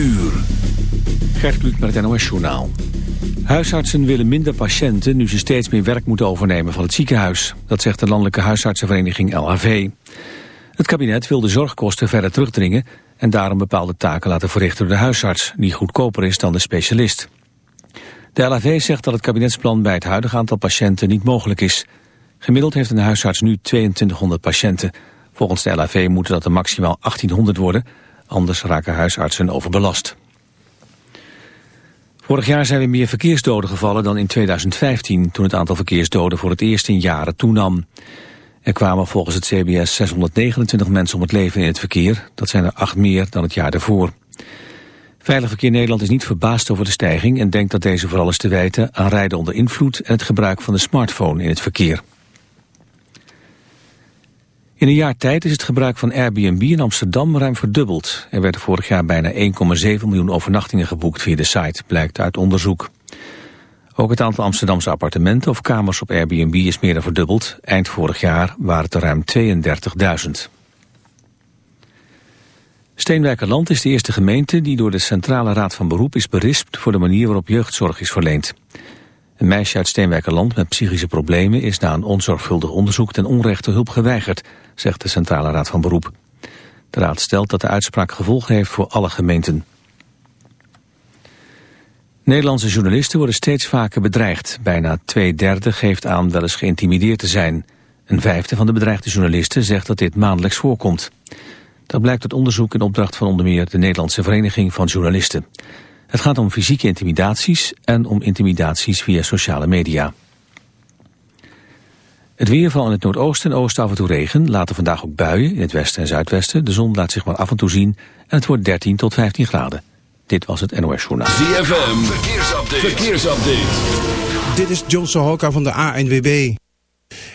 uur. Gert met het NOS Journaal. Huisartsen willen minder patiënten nu ze steeds meer werk moeten overnemen van het ziekenhuis. Dat zegt de landelijke huisartsenvereniging LHV. Het kabinet wil de zorgkosten verder terugdringen en daarom bepaalde taken laten verrichten door de huisarts, die goedkoper is dan de specialist. De LHV zegt dat het kabinetsplan bij het huidige aantal patiënten niet mogelijk is. Gemiddeld heeft een huisarts nu 2200 patiënten. Volgens de LHV moeten dat er maximaal 1800 worden, anders raken huisartsen overbelast. Vorig jaar zijn er meer verkeersdoden gevallen dan in 2015... toen het aantal verkeersdoden voor het eerst in jaren toenam. Er kwamen volgens het CBS 629 mensen om het leven in het verkeer. Dat zijn er acht meer dan het jaar daarvoor. Veilig Verkeer Nederland is niet verbaasd over de stijging... en denkt dat deze vooral is te wijten aan rijden onder invloed... en het gebruik van de smartphone in het verkeer. In een jaar tijd is het gebruik van Airbnb in Amsterdam ruim verdubbeld. Er werden vorig jaar bijna 1,7 miljoen overnachtingen geboekt via de site, blijkt uit onderzoek. Ook het aantal Amsterdamse appartementen of kamers op Airbnb is meer dan verdubbeld. Eind vorig jaar waren het er ruim 32.000. Steenwijkerland is de eerste gemeente die door de Centrale Raad van Beroep is berispt voor de manier waarop jeugdzorg is verleend. Een meisje uit Steenwijkerland met psychische problemen is na een onzorgvuldig onderzoek ten onrechte hulp geweigerd, zegt de Centrale Raad van Beroep. De raad stelt dat de uitspraak gevolgen heeft voor alle gemeenten. Nederlandse journalisten worden steeds vaker bedreigd. Bijna twee derde geeft aan wel eens geïntimideerd te zijn. Een vijfde van de bedreigde journalisten zegt dat dit maandelijks voorkomt. Dat blijkt uit onderzoek in opdracht van onder meer de Nederlandse Vereniging van Journalisten. Het gaat om fysieke intimidaties en om intimidaties via sociale media. Het weer van in het noordoosten en oosten af en toe regen. Later vandaag ook buien in het westen en zuidwesten. De zon laat zich maar af en toe zien en het wordt 13 tot 15 graden. Dit was het NOS Journaal. ZFM, verkeersupdate. verkeersupdate. Dit is John Sohoka van de ANWB.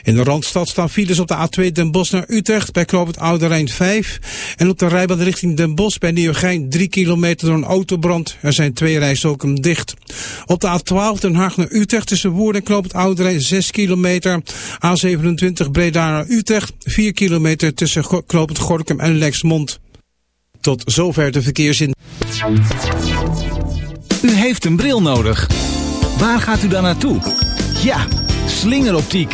In de Randstad staan files op de A2 Den Bosch naar Utrecht bij Knoop het Oude Rijn 5. En op de rijbaan richting Den Bosch bij Nieuwegein 3 kilometer door een autobrand. Er zijn twee rijstroken dicht. Op de A12 Den Haag naar Utrecht tussen Woerden en Knoop het Oude Rijn 6 kilometer. A27 Breda naar Utrecht 4 kilometer tussen Knoop het Gorkum en Lexmond. Tot zover de verkeersin. U heeft een bril nodig. Waar gaat u dan naartoe? Ja, slingeroptiek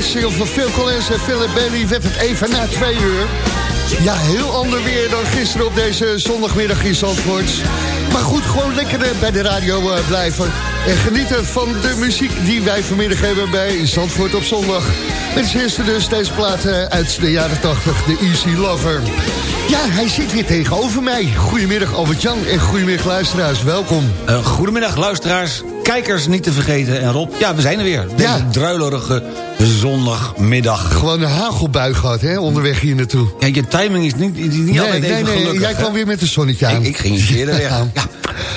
Deze single van Phil Collins en Philip Bailey werd het even na twee uur. Ja, heel ander weer dan gisteren op deze zondagmiddag in Zandvoort. Maar goed, gewoon lekker bij de radio blijven. En genieten van de muziek die wij vanmiddag hebben bij Zandvoort op zondag. Met als eerste dus deze plaat uit de jaren 80, de Easy Lover. Ja, hij zit weer tegenover mij. Goedemiddag Albert-Jan en goedemiddag luisteraars, welkom. Uh, goedemiddag luisteraars, kijkers niet te vergeten. En Rob, ja, we zijn er weer. Deze ja. druilerige zondagmiddag. Gewoon een hagelbui gehad, hè, onderweg hier naartoe. Ja, je timing is niet, niet nee, altijd even nee, gelukkig. Jij kwam weer met een zonnetje aan. Ik, ik ging eerder weg. Ja.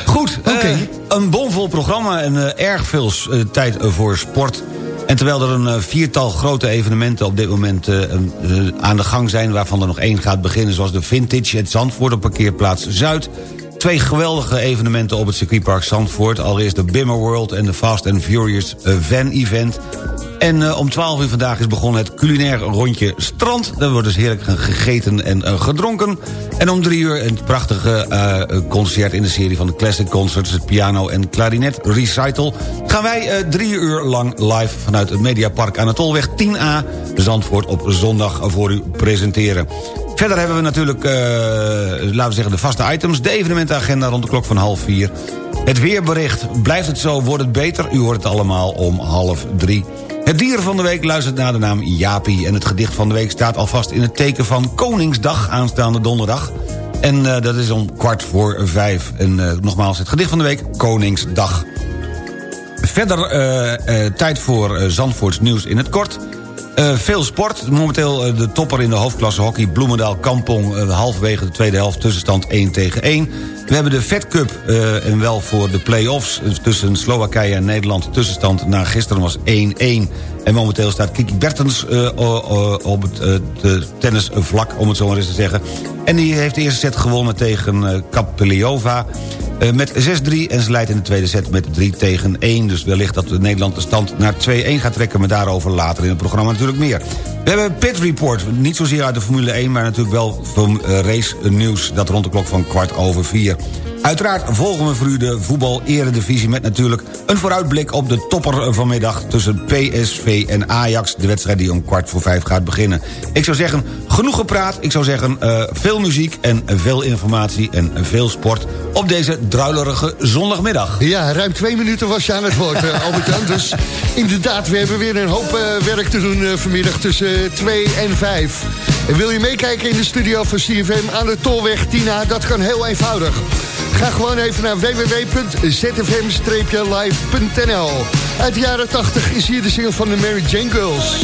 Goed, okay. uh, een bomvol programma en uh, erg veel tijd voor sport... En terwijl er een viertal grote evenementen op dit moment aan de gang zijn... waarvan er nog één gaat beginnen, zoals de Vintage... het Zandvoort op parkeerplaats Zuid... Twee geweldige evenementen op het circuitpark Zandvoort. Allereerst de Bimmer World en de Fast and Furious Van Event. En uh, om 12 uur vandaag is begonnen het culinair rondje strand. Daar wordt dus heerlijk gegeten en uh, gedronken. En om 3 uur een prachtige uh, concert in de serie van de Classic Concerts... het piano en klarinet recital... gaan wij drie uur lang live vanuit het Mediapark aan de Tolweg 10A... Zandvoort op zondag voor u presenteren. Verder hebben we natuurlijk, laten we zeggen, de vaste items... de evenementenagenda rond de klok van half vier... Het weerbericht, blijft het zo, wordt het beter? U hoort het allemaal om half drie. Het dier van de week luistert naar de naam Japi... en het gedicht van de week staat alvast in het teken van Koningsdag... aanstaande donderdag. En uh, dat is om kwart voor vijf. En uh, nogmaals, het gedicht van de week, Koningsdag. Verder uh, tijd voor Zandvoorts nieuws in het kort... Uh, veel sport. Momenteel uh, de topper in de hoofdklasse hockey. Bloemendaal Kampong. Uh, halverwege de tweede helft tussenstand 1 tegen 1. We hebben de Fed Cup. en wel voor de play-offs tussen Slowakije en Nederland. Tussenstand na gisteren was 1-1. En momenteel staat Kiki Bertens op het tennisvlak. Om het zo maar eens te zeggen. En die heeft de eerste set gewonnen tegen Kapeliova. Met 6-3 en ze leidt in de tweede set met 3 tegen 1. Dus wellicht dat Nederland de stand naar 2-1 gaat trekken... maar daarover later in het programma natuurlijk meer. We hebben Pit Report, niet zozeer uit de Formule 1... maar natuurlijk wel van uh, race nieuws, dat rond de klok van kwart over 4. Uiteraard volgen we voor u de voetbal-eredivisie... met natuurlijk een vooruitblik op de topper vanmiddag... tussen PSV en Ajax, de wedstrijd die om kwart voor vijf gaat beginnen. Ik zou zeggen, genoeg gepraat. Ik zou zeggen, uh, veel muziek en veel informatie en veel sport... op deze druilerige zondagmiddag. Ja, ruim twee minuten was je aan het woord, uh, Albert-Jan. Dus inderdaad, we hebben weer een hoop uh, werk te doen vanmiddag tussen 2 en 5. En wil je meekijken in de studio van CFM aan de Tolweg Tina? Dat kan heel eenvoudig. Ga gewoon even naar www.zfm-live.nl. Uit de jaren 80 is hier de single van de Mary Jane Girls.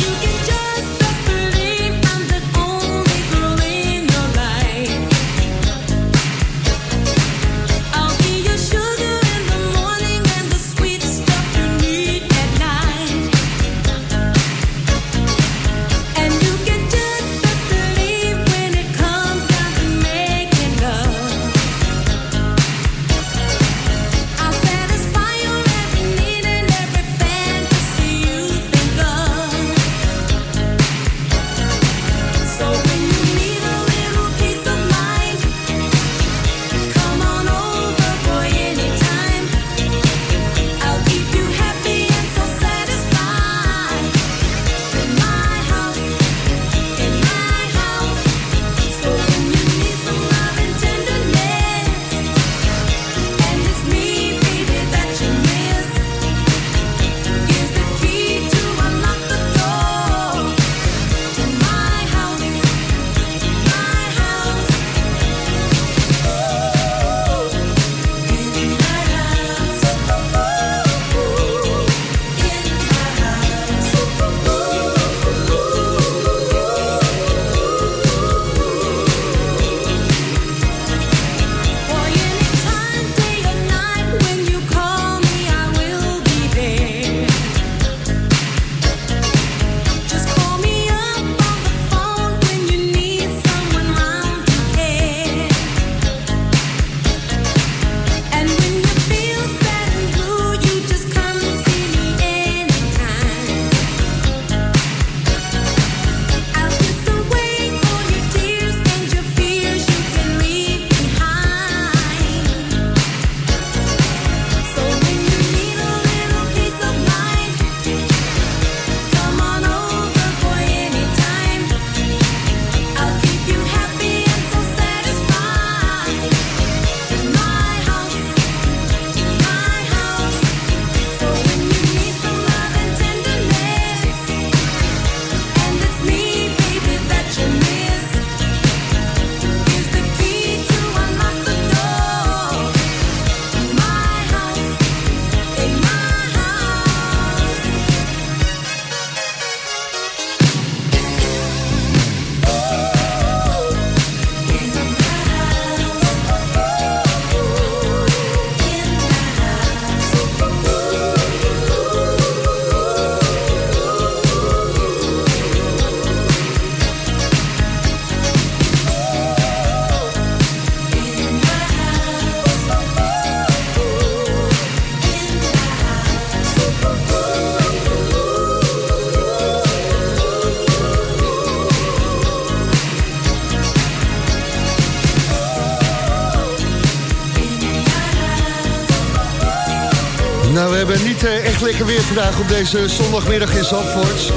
Lekker weer vandaag op deze zondagmiddag in Zandvoort.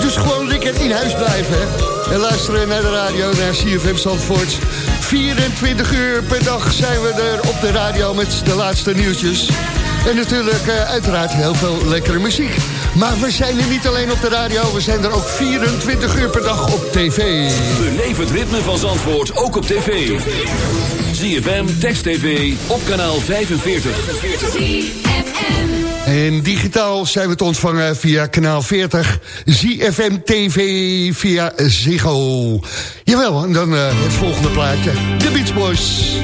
Dus gewoon lekker in huis blijven. En luisteren naar de radio, naar CFM Zandvoort. 24 uur per dag zijn we er op de radio met de laatste nieuwtjes. En natuurlijk uiteraard heel veel lekkere muziek. Maar we zijn er niet alleen op de radio, we zijn er ook 24 uur per dag op tv. Beleef het ritme van Zandvoort ook op tv. ZFM, Text TV, op kanaal 45. En digitaal zijn we te ontvangen via kanaal 40, ZFM TV via Ziggo. Jawel, en dan uh, het volgende plaatje, The Beach Boys.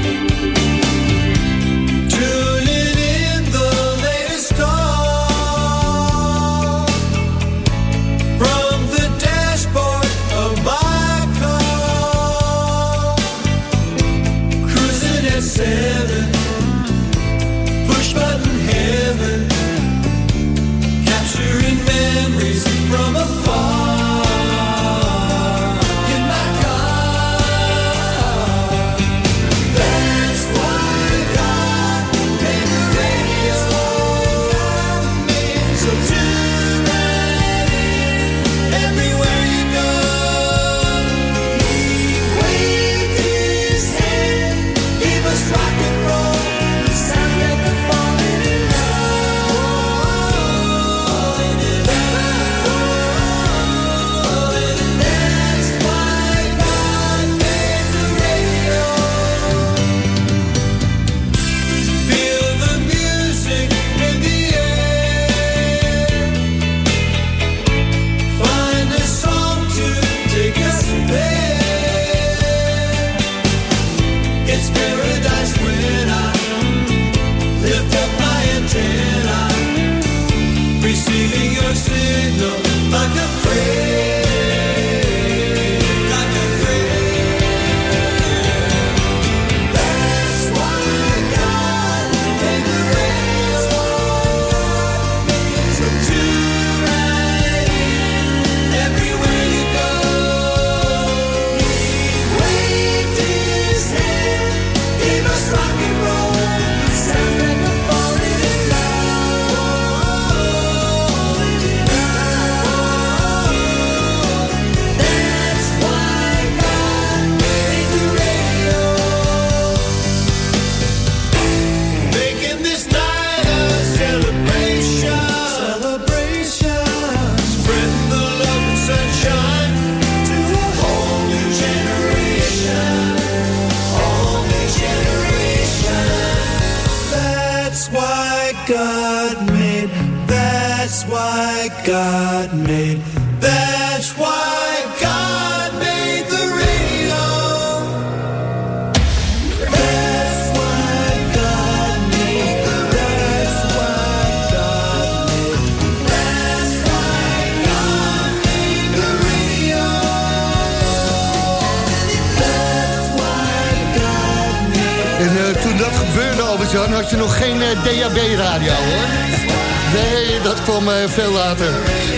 Kwam uh, veel later.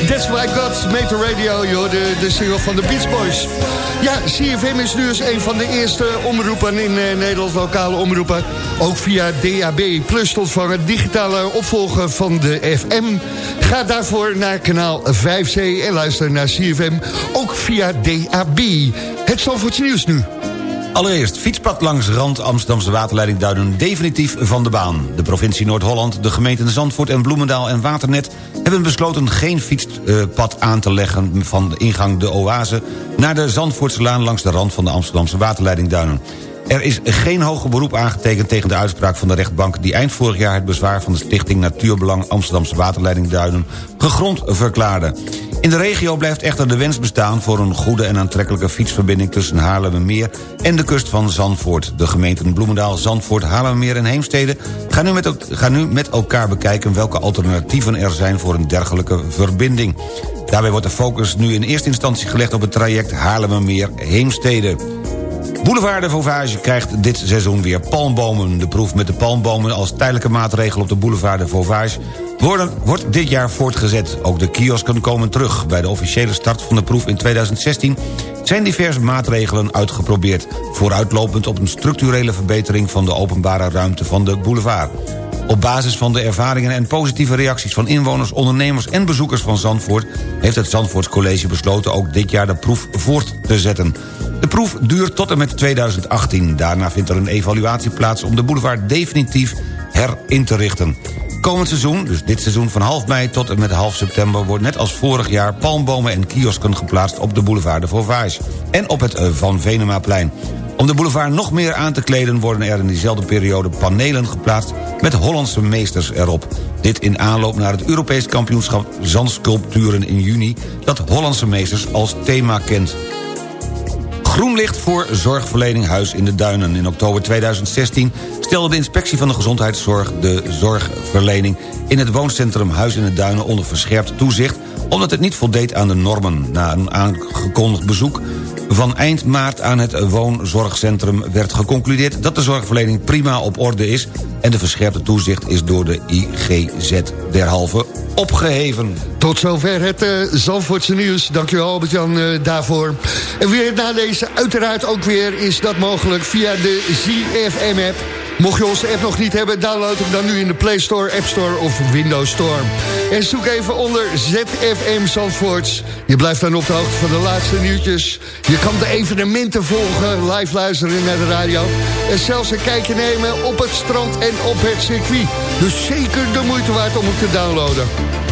That's why God made the radio, joh, de, de single van de Beach Boys. Ja, CFM is nu eens een van de eerste omroepen in uh, Nederland, lokale omroepen. Ook via DAB Plus te ontvangen, digitale opvolger van de FM. Ga daarvoor naar kanaal 5C en luister naar CFM, ook via DAB. Het Zalvoorts nieuws nu. Allereerst, fietspad langs rand Amsterdamse waterleiding Duinen definitief van de baan. De provincie Noord-Holland, de gemeenten Zandvoort en Bloemendaal en Waternet... hebben besloten geen fietspad aan te leggen van de ingang de Oase... naar de Zandvoortselaan langs de rand van de Amsterdamse waterleiding Duinen. Er is geen hoger beroep aangetekend tegen de uitspraak van de rechtbank... die eind vorig jaar het bezwaar van de stichting Natuurbelang Amsterdamse Waterleiding Duinen gegrond verklaarde. In de regio blijft echter de wens bestaan voor een goede en aantrekkelijke fietsverbinding tussen Haarlemmermeer en de kust van Zandvoort. De gemeenten Bloemendaal, Zandvoort, Haarlemmermeer en Heemstede gaan nu, met, elkaar bekijken welke alternatieven er zijn voor een dergelijke verbinding. Daarbij wordt de focus nu in eerste instantie gelegd op het traject Haarlemmermeer-Heemstede. Boulevard de Vauvage krijgt dit seizoen weer palmbomen. De proef met de palmbomen als tijdelijke maatregel op de Boulevard de Vauvage worden, wordt dit jaar voortgezet. Ook de kiosken komen terug. Bij de officiële start van de proef in 2016 zijn diverse maatregelen uitgeprobeerd... vooruitlopend op een structurele verbetering van de openbare ruimte van de boulevard. Op basis van de ervaringen en positieve reacties van inwoners, ondernemers en bezoekers van Zandvoort... heeft het Zandvoorts College besloten ook dit jaar de proef voort te zetten. De proef duurt tot en met 2018. Daarna vindt er een evaluatie plaats om de boulevard definitief herin te richten. Komend seizoen, dus dit seizoen van half mei tot en met half september... wordt net als vorig jaar palmbomen en kiosken geplaatst op de boulevard de Vauvage... en op het eh, Van Venemaplein. Om de boulevard nog meer aan te kleden worden er in diezelfde periode panelen geplaatst met Hollandse meesters erop. Dit in aanloop naar het Europees kampioenschap Zandsculpturen in juni... dat Hollandse meesters als thema kent. Groen licht voor zorgverlening Huis in de Duinen. In oktober 2016 stelde de inspectie van de gezondheidszorg... de zorgverlening in het wooncentrum Huis in de Duinen onder verscherpt toezicht... omdat het niet voldeed aan de normen. Na een aangekondigd bezoek van eind maart aan het woonzorgcentrum werd geconcludeerd... dat de zorgverlening prima op orde is... en de verscherpte toezicht is door de IGZ derhalve opgeheven. Tot zover het uh, Zandvoortse nieuws. Dankjewel Albert-Jan uh, daarvoor. En weer nalezen, uiteraard ook weer is dat mogelijk via de ZFM-app. Mocht je onze app nog niet hebben, download hem dan nu in de Play Store, App Store of Windows Store. En zoek even onder ZFM Zandvoorts. Je blijft dan op de hoogte van de laatste nieuwtjes. Je kan de evenementen volgen, live luisteren naar de radio. En zelfs een kijkje nemen op het strand en op het circuit. Dus zeker de moeite waard om hem te downloaden.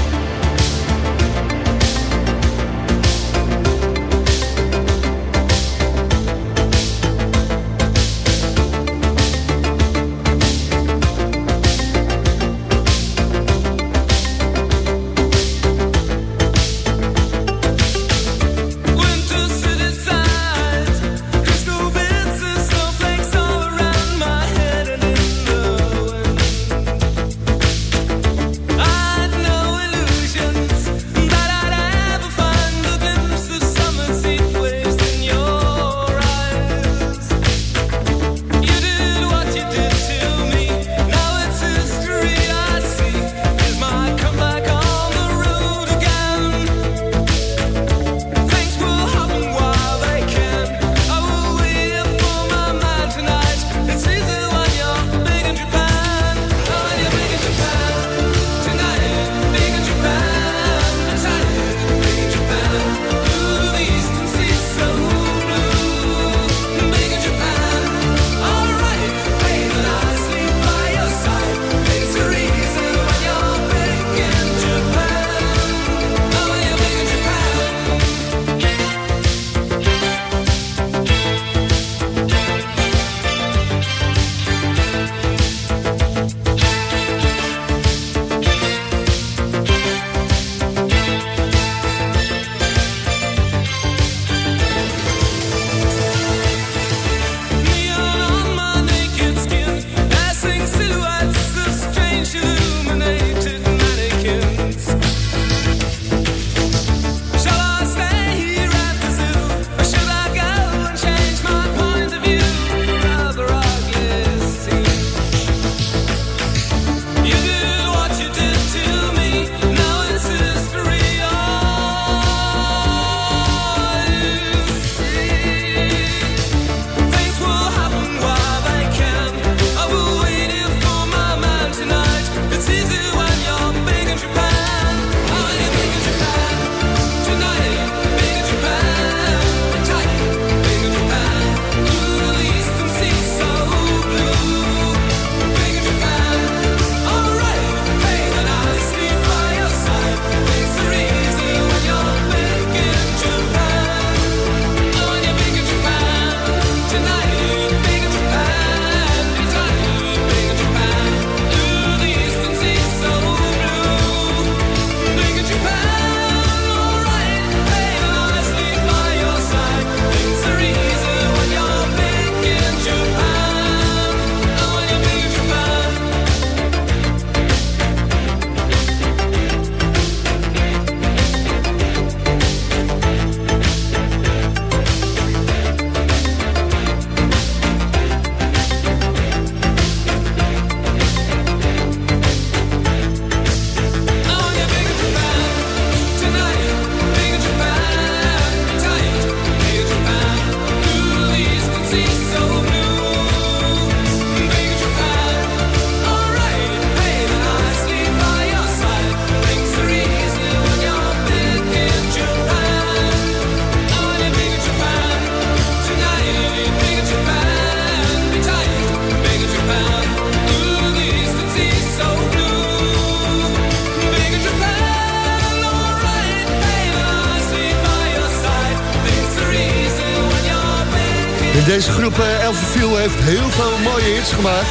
Deze groep uh, Elfenviel heeft heel veel mooie hits gemaakt.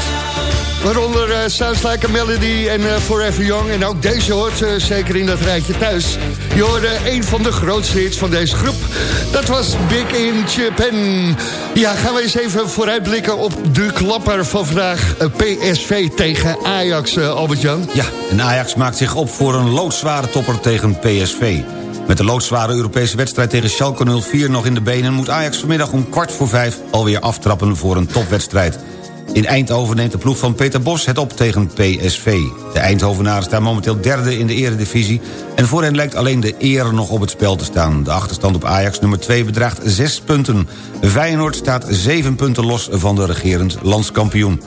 Waaronder uh, Sounds Like a Melody en uh, Forever Young. En ook deze hoort zeker in dat rijtje thuis. Je hoorde een van de grootste hits van deze groep. Dat was Big in Japan. Ja, gaan we eens even vooruitblikken op de klapper van vandaag. PSV tegen Ajax, Albert-Jan. Ja, en Ajax maakt zich op voor een loodzware topper tegen PSV. Met de loodzware Europese wedstrijd tegen Schalke 04 nog in de benen... moet Ajax vanmiddag om kwart voor vijf alweer aftrappen voor een topwedstrijd. In Eindhoven neemt de ploeg van Peter Bos het op tegen PSV. De Eindhovenaren staan momenteel derde in de eredivisie... en voor hen lijkt alleen de eer nog op het spel te staan. De achterstand op Ajax nummer 2 bedraagt 6 punten. Feyenoord staat 7 punten los van de regerend landskampioen.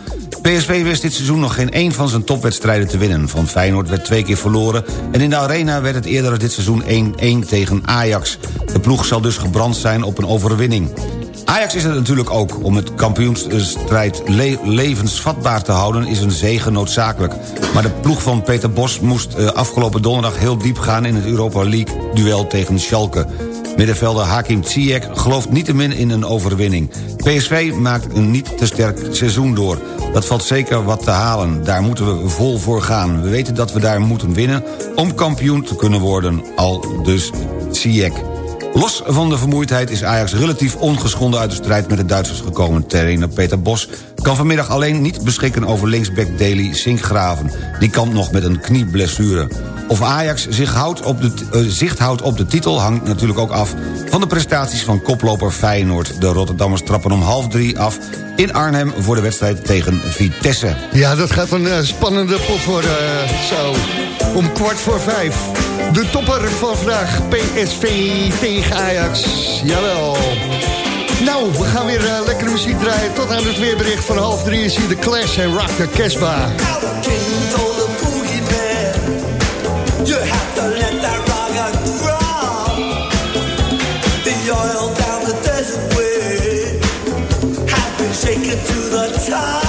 PSV wist dit seizoen nog geen één van zijn topwedstrijden te winnen. Van Feyenoord werd twee keer verloren... en in de Arena werd het eerder dit seizoen 1-1 tegen Ajax. De ploeg zal dus gebrand zijn op een overwinning. Ajax is het natuurlijk ook. Om het kampioensstrijd le levensvatbaar te houden is een zegen noodzakelijk. Maar de ploeg van Peter Bos moest uh, afgelopen donderdag heel diep gaan... in het Europa League-duel tegen Schalke. Middenvelder Hakim Ziyech gelooft niettemin in een overwinning. PSV maakt een niet te sterk seizoen door. Dat valt zeker wat te halen. Daar moeten we vol voor gaan. We weten dat we daar moeten winnen om kampioen te kunnen worden. Al dus Ziyech. Los van de vermoeidheid is Ajax relatief ongeschonden uit de strijd met de Duitsers gekomen. Trainer Peter Bos kan vanmiddag alleen niet beschikken over linksback Daly Sinkgraven. Die kan nog met een knieblessure. Of Ajax zich houdt op de, uh, zicht houdt op de titel hangt natuurlijk ook af... van de prestaties van koploper Feyenoord. De Rotterdammers trappen om half drie af in Arnhem... voor de wedstrijd tegen Vitesse. Ja, dat gaat een uh, spannende pot worden. Uh, zo, om kwart voor vijf. De topper van vandaag, PSV tegen Ajax. Jawel. Nou, we gaan weer uh, lekkere muziek draaien. Tot aan het weerbericht van half drie is hier de Clash en Rock the Casbah. Shaken to the top.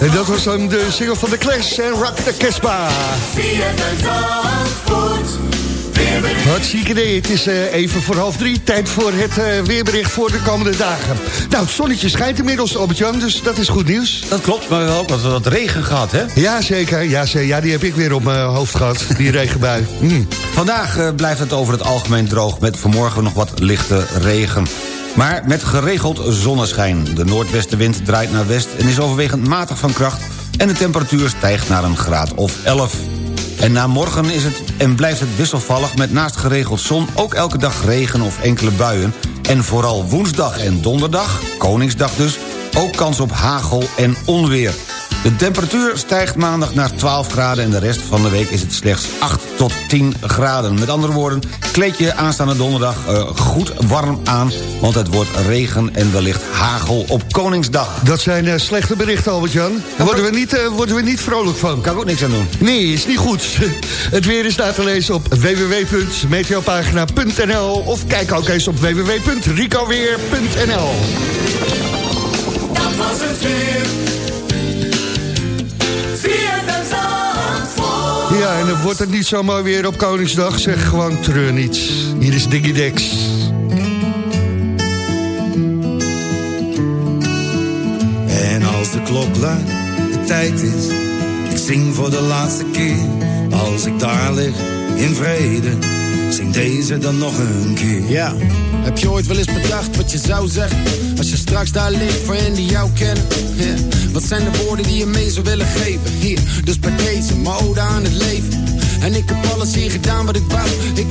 En dat was dan de single van de Clash en Rock the Casbah. Hartstikke idee. Het is uh, even voor half drie. Tijd voor het uh, weerbericht voor de komende dagen. Nou, het zonnetje schijnt inmiddels, op het Jan, dus dat is goed nieuws. Dat klopt, maar we hebben ook wat, wat regen gehad, hè? Ja, zeker. Ja, ja, die heb ik weer op mijn hoofd gehad, die regenbui. Mm. Vandaag uh, blijft het over het algemeen droog... met vanmorgen nog wat lichte regen. Maar met geregeld zonneschijn. De noordwestenwind draait naar west en is overwegend matig van kracht... en de temperatuur stijgt naar een graad of 11. En na morgen is het en blijft het wisselvallig met naast geregeld zon... ook elke dag regen of enkele buien. En vooral woensdag en donderdag, Koningsdag dus... ook kans op hagel en onweer. De temperatuur stijgt maandag naar 12 graden... en de rest van de week is het slechts 8 tot 10 graden. Met andere woorden, kleed je aanstaande donderdag uh, goed warm aan... want het wordt regen en wellicht hagel op Koningsdag. Dat zijn uh, slechte berichten, Albert-Jan. Daar worden, we niet, uh, worden we niet vrolijk van. Kan ik ook niks aan doen. Nee, is niet goed. het weer is daar te lezen op www.meteopagina.nl... of kijk ook eens op www.ricoweer.nl. Dat was het weer. Ja, en dan wordt het niet zo mooi weer op Koningsdag. Zeg gewoon treur niets. Hier is Diggy Dex. En als de klok luidt, de tijd is. Ik zing voor de laatste keer. Als ik daar lig, in vrede. Zing deze dan nog een keer. Ja, heb je ooit wel eens bedacht wat je zou zeggen? Als je straks daar ligt voor hen die jou kennen. Wat zijn de woorden die je mee zou willen geven? Hier, dus bij deze, mode aan het leven. En ik heb alles hier gedaan wat ik wou.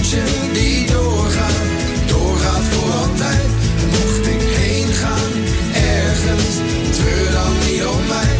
Die doorgaat, doorgaat voor altijd. Mocht ik heen gaan, ergens, treur dan niet om mij.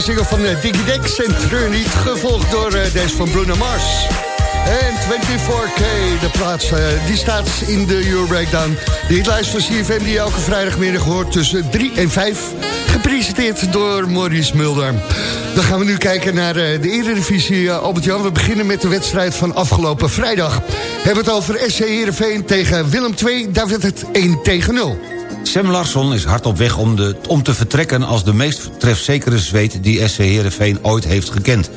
De single van Diggy Dex en niet, gevolgd door eh, deze van Bruno Mars. En 24K, de plaats, eh, die staat in de Euro Breakdown. De hitlijst van CFM die elke vrijdagmiddag hoort tussen 3 en 5. Gepresenteerd door Maurice Mulder. Dan gaan we nu kijken naar eh, de Eredivisie, Albert-Jan. We beginnen met de wedstrijd van afgelopen vrijdag. We hebben het over SC Heerenveen tegen Willem II. Daar werd het 1 tegen 0. Sam Larsson is hard op weg om, de, om te vertrekken... als de meest trefzekere zweet die SC Heerenveen ooit heeft gekend.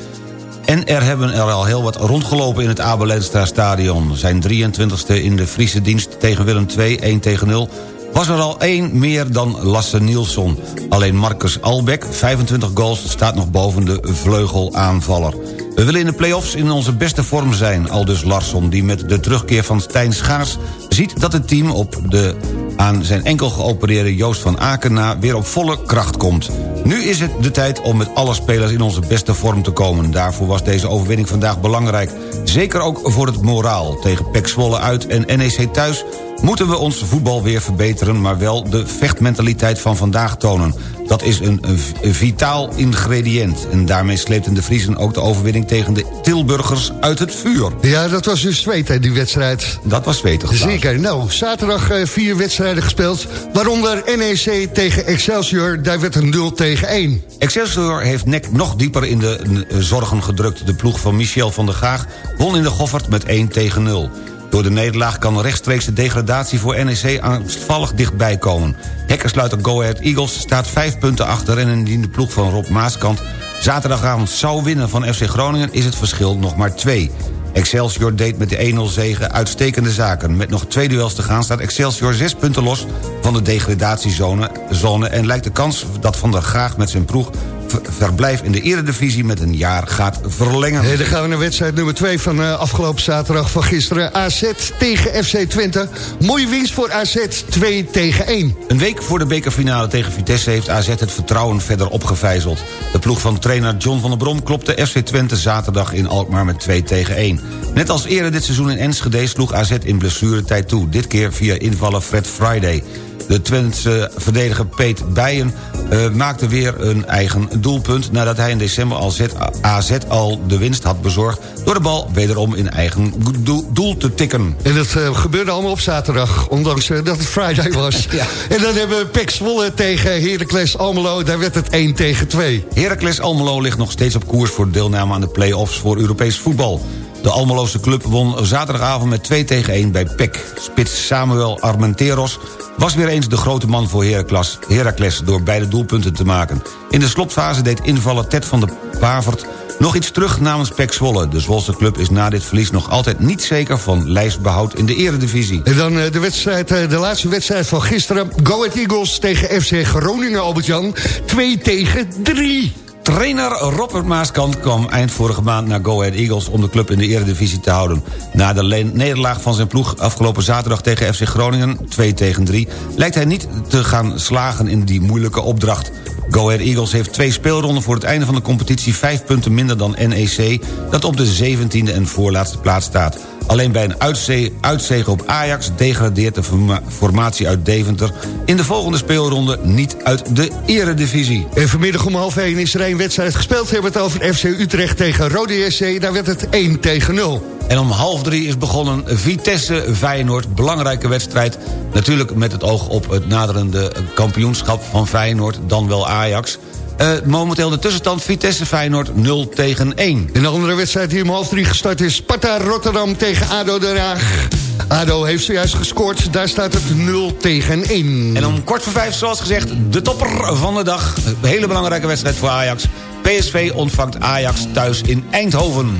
En er hebben er al heel wat rondgelopen in het Abel Enstra stadion. Zijn 23e in de Friese dienst tegen Willem II, 1 tegen 0 was er al één meer dan Lasse Nielsson. Alleen Marcus Albeck, 25 goals, staat nog boven de vleugelaanvaller. We willen in de play-offs in onze beste vorm zijn, aldus Larsson... die met de terugkeer van Stijn Schaars ziet dat het team op de aan zijn enkel geopereerde Joost van Aken na... weer op volle kracht komt. Nu is het de tijd om met alle spelers in onze beste vorm te komen. Daarvoor was deze overwinning vandaag belangrijk. Zeker ook voor het moraal. Tegen Pek Zwolle uit en NEC thuis moeten we ons voetbal weer verbeteren... maar wel de vechtmentaliteit van vandaag tonen. Dat is een, een vitaal ingrediënt. En daarmee sleepten de Friesen ook de overwinning tegen de Tilburgers uit het vuur. Ja, dat was dus zweet, hè, die wedstrijd. Dat was zweetig. Zeker. Nou, zaterdag eh, vier wedstrijden gespeeld. Waaronder NEC tegen Excelsior. Daar werd een 0 tegen 1. Excelsior heeft nek nog dieper in de eh, zorgen gedrukt. De ploeg van Michel van der Gaag won in de Goffert met 1 tegen 0. Door de nederlaag kan rechtstreeks de degradatie voor NEC aanvallig dichtbij komen. Hekkersluiter Go Ahead Eagles staat vijf punten achter... en indien de ploeg van Rob Maaskant zaterdagavond zou winnen van FC Groningen... is het verschil nog maar twee. Excelsior deed met de 1-0 zegen uitstekende zaken. Met nog twee duels te gaan staat Excelsior zes punten los... van de degradatiezone zone en lijkt de kans dat Van der Graag met zijn ploeg verblijf in de eredivisie met een jaar gaat verlengen. Hey, dan gaan we naar wedstrijd nummer 2 van uh, afgelopen zaterdag van gisteren. AZ tegen FC Twente. Mooie winst voor AZ 2 tegen 1. Een week voor de bekerfinale tegen Vitesse heeft AZ het vertrouwen verder opgevijzeld. De ploeg van trainer John van der Brom klopte FC Twente zaterdag in Alkmaar met 2 tegen 1. Net als eerder dit seizoen in Enschede sloeg AZ in blessuretijd toe. Dit keer via invaller Fred Friday. De Twentse verdediger Peet Bijen uh, maakte weer een eigen doelpunt... nadat hij in december al AZ al de winst had bezorgd... door de bal wederom in eigen doel te tikken. En dat uh, gebeurde allemaal op zaterdag, ondanks uh, dat het Friday was. ja. En dan hebben we Pek Zwolle tegen Heracles Almelo. Daar werd het 1 tegen 2. Heracles Almelo ligt nog steeds op koers voor deelname aan de play-offs voor Europees voetbal. De Almeloze club won zaterdagavond met 2 tegen 1 bij PEC. Spits Samuel Armenteros was weer eens de grote man voor Heracles, Heracles door beide doelpunten te maken. In de slotfase deed invaller Ted van de Pavert nog iets terug namens PEC Zwolle. De Zwolse club is na dit verlies nog altijd niet zeker van lijstbehoud in de eredivisie. En dan eh, de, wedstrijd, eh, de laatste wedstrijd van gisteren. Go Ahead Eagles tegen FC Groningen, Albert-Jan. 2 tegen 3. Trainer Robert Maaskant kwam eind vorige maand naar Go Ahead Eagles... om de club in de eredivisie te houden. Na de nederlaag van zijn ploeg afgelopen zaterdag tegen FC Groningen... 2 tegen 3, lijkt hij niet te gaan slagen in die moeilijke opdracht. Go Ahead Eagles heeft twee speelronden voor het einde van de competitie... vijf punten minder dan NEC, dat op de 17e en voorlaatste plaats staat. Alleen bij een uitzege op Ajax degradeert de formatie uit Deventer... in de volgende speelronde niet uit de eredivisie. En vanmiddag om half 1 is er één wedstrijd gespeeld. We hebben het over FC Utrecht tegen Rode SC. Daar werd het 1 tegen 0. En om half drie is begonnen Vitesse-Feyenoord. Belangrijke wedstrijd. Natuurlijk met het oog op het naderende kampioenschap van Feyenoord... dan wel Ajax... Uh, momenteel de tussenstand Vitesse Feyenoord 0 tegen 1. En de andere wedstrijd die om half drie gestart is... Sparta Rotterdam tegen ADO Den Haag. ADO heeft zojuist gescoord, daar staat het 0 tegen 1. En om kwart voor vijf, zoals gezegd, de topper van de dag. Een hele belangrijke wedstrijd voor Ajax. PSV ontvangt Ajax thuis in Eindhoven.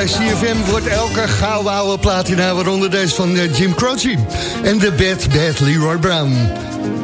Bij CFM wordt elke gouden platina... waaronder deze van uh, Jim Croce en de Bad Bad Leroy Brown.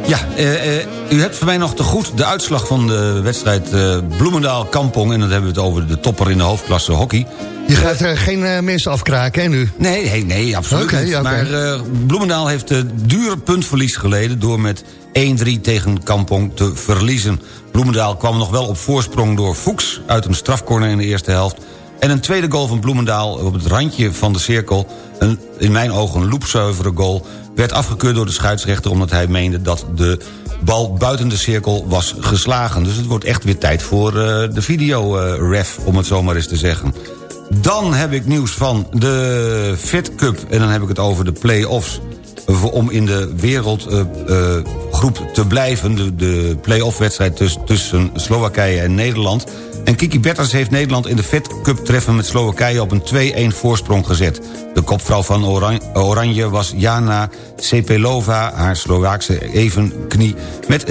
Ja, uh, uh, u hebt voor mij nog te goed de uitslag van de wedstrijd Bloemendaal-Kampong... en dan hebben we het over de topper in de hoofdklasse hockey. Je gaat er geen mensen afkraken, hè, nu? Nee, nee, nee absoluut okay, niet. Okay. Maar Bloemendaal heeft dure puntverlies geleden... door met 1-3 tegen Kampong te verliezen. Bloemendaal kwam nog wel op voorsprong door Fuchs... uit een strafcorner in de eerste helft... En een tweede goal van Bloemendaal op het randje van de cirkel... een in mijn ogen een loepzuivere goal... werd afgekeurd door de scheidsrechter... omdat hij meende dat de bal buiten de cirkel was geslagen. Dus het wordt echt weer tijd voor uh, de video-ref, om het zo maar eens te zeggen. Dan heb ik nieuws van de Fit Cup... en dan heb ik het over de play-offs om in de wereldgroep uh, te blijven. De, de play-off wedstrijd tussen Slowakije en Nederland. En Kiki Bertens heeft Nederland in de Fed Cup treffen met Slowakije op een 2-1 voorsprong gezet. De kopvrouw van Oranje was Jana Cepelova, haar Slovaakse evenknie... met 6-3,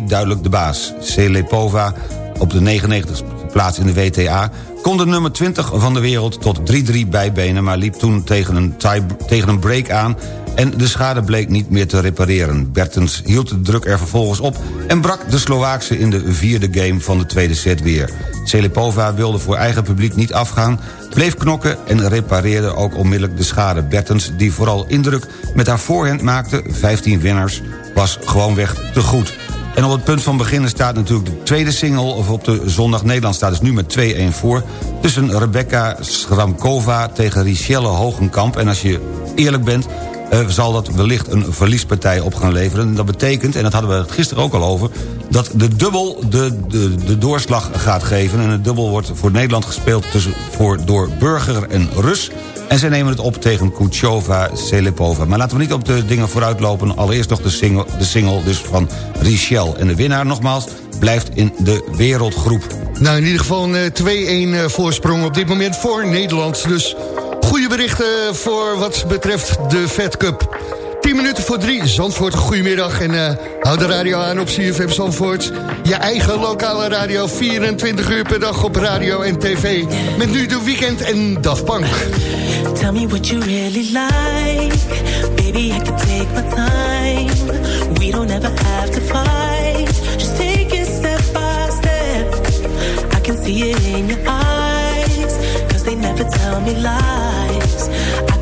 6-3 duidelijk de baas. Celepova op de 99ste plaats in de WTA... kon de nummer 20 van de wereld tot 3-3 bijbenen... maar liep toen tegen een, tegen een break aan en de schade bleek niet meer te repareren. Bertens hield de druk er vervolgens op... en brak de Slovaakse in de vierde game van de tweede set weer. Selipova wilde voor eigen publiek niet afgaan... bleef knokken en repareerde ook onmiddellijk de schade. Bertens, die vooral indruk met haar voorhand maakte... 15 winnaars, was gewoonweg te goed. En op het punt van beginnen staat natuurlijk de tweede single... of op de zondag Nederland staat dus nu met 2-1 voor... tussen Rebecca Schramkova tegen Richelle Hogenkamp. En als je eerlijk bent, uh, zal dat wellicht een verliespartij op gaan leveren. En dat betekent, en dat hadden we het gisteren ook al over... dat de dubbel de, de, de doorslag gaat geven. En het dubbel wordt voor Nederland gespeeld tussen, voor, door Burger en Rus... En zij nemen het op tegen Kuchova Selipova. Maar laten we niet op de dingen vooruitlopen. Allereerst nog de single, de single dus van Richel. En de winnaar nogmaals blijft in de wereldgroep. Nou, in ieder geval een 2-1 eh, eh, voorsprong op dit moment voor Nederland. Dus goede berichten voor wat betreft de Fed Cup. 10 minuten voor drie, Zandvoort, goedemiddag. En uh, houd de radio aan op CFM Zandvoort. Je eigen lokale radio, 24 uur per dag op radio en tv. Met nu de weekend en Daft Punk. Tell me what you really like. Baby, I can take my time. We don't ever have to fight. Just take it step by step. I can see it in your eyes. Cause they never tell me lies.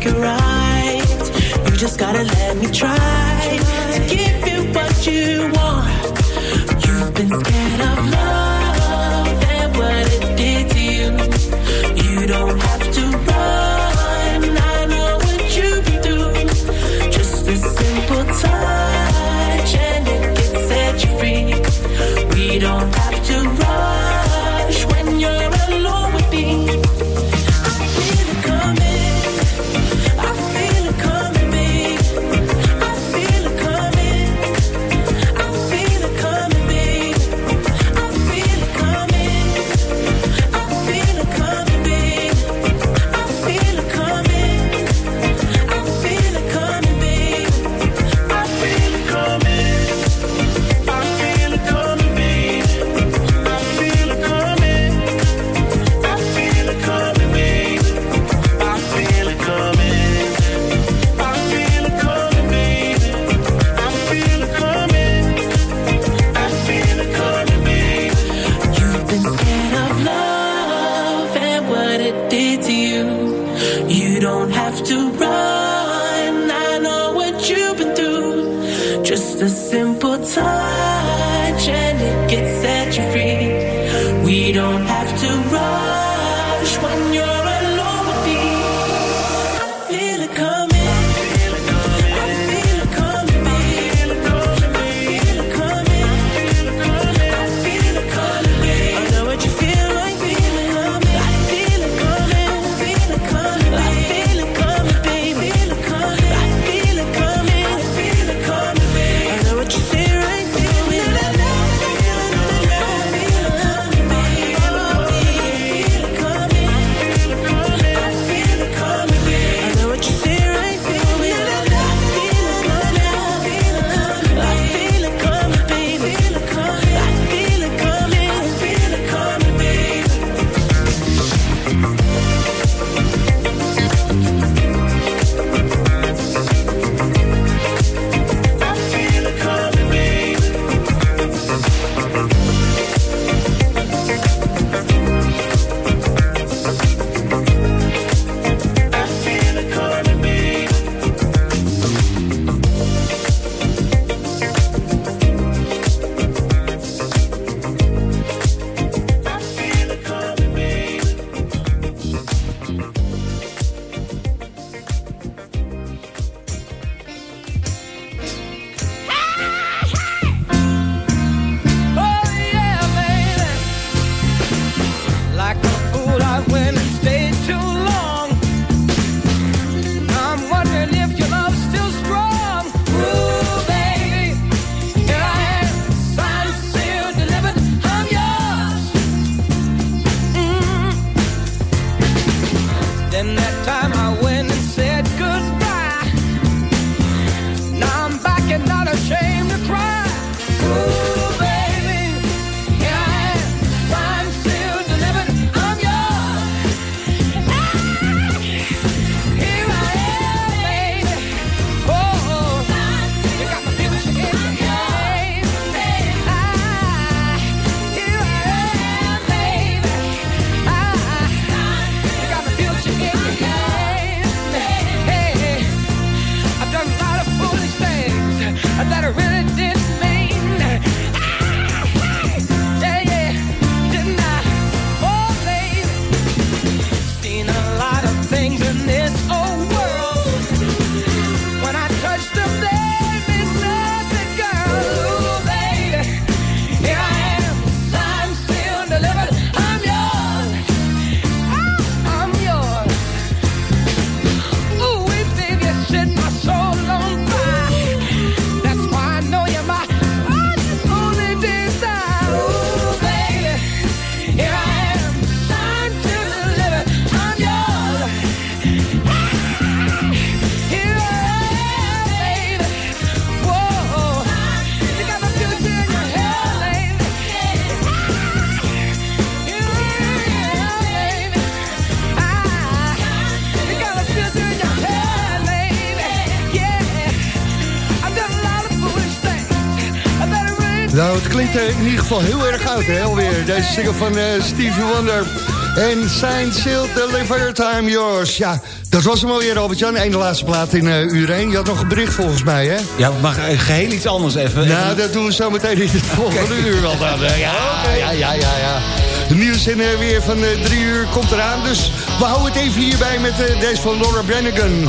make it right. You just gotta let me try in ieder geval heel erg oud, hè, alweer. Deze single van uh, Stevie Wonder. En Sign Seal Deliver Time Yours. Ja, dat was hem alweer, Albert-Jan. Eén de laatste plaat in uh, uur 1. Je had nog een bericht volgens mij, hè? Ja, maar geheel iets anders even. Nou, dat doen we zo meteen in het volgende uur wel dan. Ja, ja, ja, ja, ja. De nieuws in uh, weer van drie uur komt eraan. Dus we houden het even hierbij met deze van Laura Brannigan.